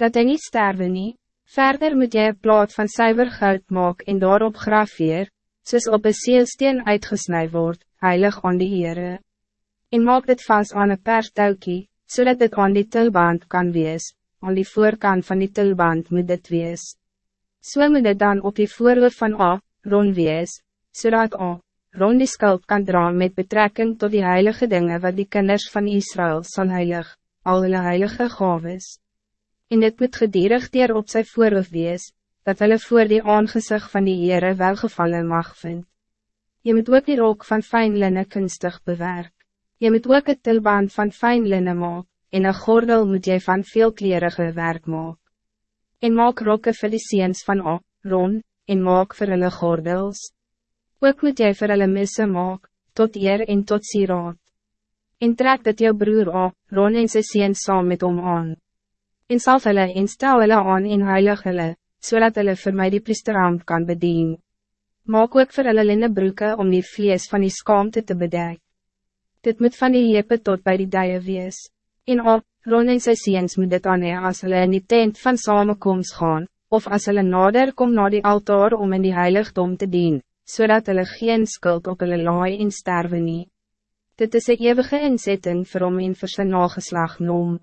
dat hij niet sterven nie. Verder moet jy een plaat van suiwer goud maak en daarop grafeer, soos op een seelsteen uitgesnij word, heilig aan die Heere. En maak dit vast aan een perstoukie, zodat so het aan die tulband kan wees, aan die voorkant van die tulband moet dit wees. So moet dit dan op die voorhoof van A, Ron wees, zodat so A, Ron die skulp kan dra met betrekking tot die heilige dingen wat die kinders van Israël zal heilig, al hulle heilige gaves. En dit moet gedierig dier op sy voorhoof wees, dat hulle voor die aangezicht van die Heere welgevallen mag vind. Je moet ook die rok van fijn linnen kunstig bewerk. Je moet ook het tilbaan van fijn linnen maak, en een gordel moet jy van veelklerige werk maak. En maak rokke vir die seens van A, Ron, en maak vir hulle gordels. Ook moet jy vir hulle misse maak, tot eer en tot sieraad. En trek dat jou broer A, Ron en sy seens saam met hom aan. En sal hulle en stel hulle aan en heilig hulle, zodat so hulle vir my die priesterambt kan bedien. Maak ook vir hulle linnebroeke om die vlees van die skaamte te bedek. Dit moet van die hepe tot bij die duie wees. En op, Ron en sy seens moet dit aan as hulle in die tent van samenkomst gaan, of as hulle nader kom na die altaar om in die heiligdom te dien, zodat hulle geen skuld op hulle laai en sterwe nie. Dit is een eeuwige inzetting vir hom en vir sy nageslag noem.